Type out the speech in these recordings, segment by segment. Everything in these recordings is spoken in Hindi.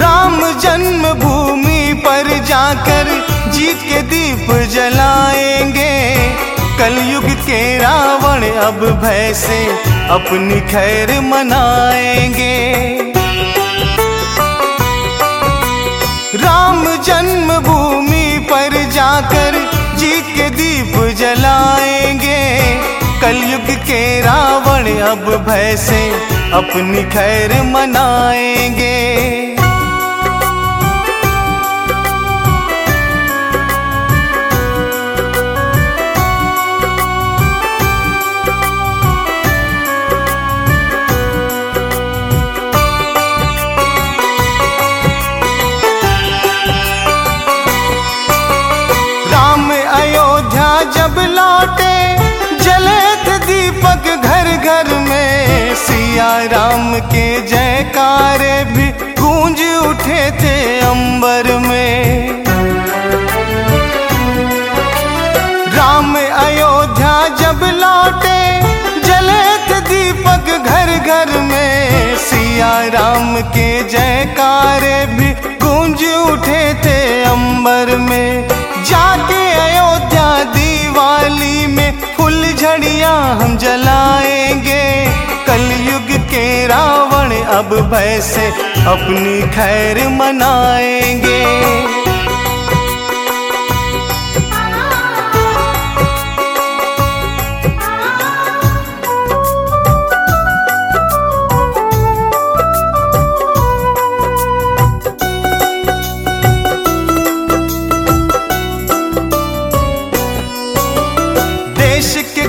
जन्म भूमि पर जाकर जीत के दीप जलाएँगे। कलयुग के रावण अब भय से अपनी खैर मनाएँगे। राम जन्म भूमि पर जाकर जीत के दीप जलाएँगे। कलयुग के रावण अब भय से अपनी खैर मनाएँगे। अंबर में, जाके अयोध्या दिवाली में, फुल झड़िया हम जलाएँगे। कलयुग के रावण अब भय से अपनी खैर मनाएँगे।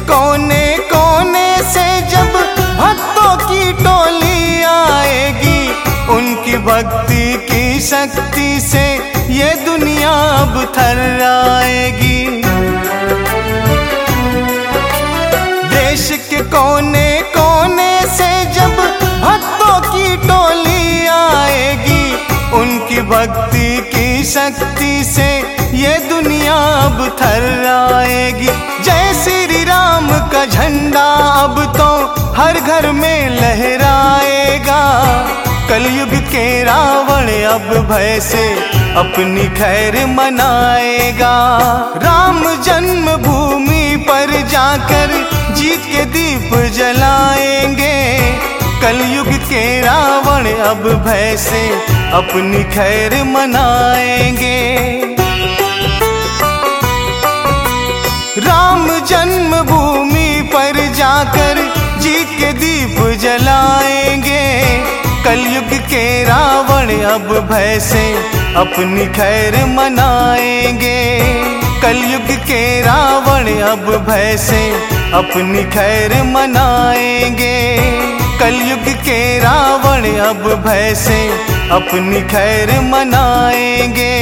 कोने कोने से जब भक्तों की टोली आएगी, उनकी भक्ति की शक्ति से ये दुनिया अब थर्राएगी देश के कोने कोने से जब भक्तों की टोली आएगी, उनकी भक्ति की शक्ति से ये दुनिया अब थर्राएगी झंडा अब तो हर घर में लहराएगा। कलयुग के रावण अब भय से अपनी खैर मनाएगा। राम जन्म भूमि पर जाकर जीत के दीप जलाएँगे। कलयुग के रावण अब भय से अपनी खैर मनाएँगे। राम जन्म भूमि अब भय से अपनी खैर मनाएँगे। कलयुग के रावण अब भय से अपनी खैर मनाएँगे। कलयुग के रावण अब भय से अपनी खैर मनाएँगे।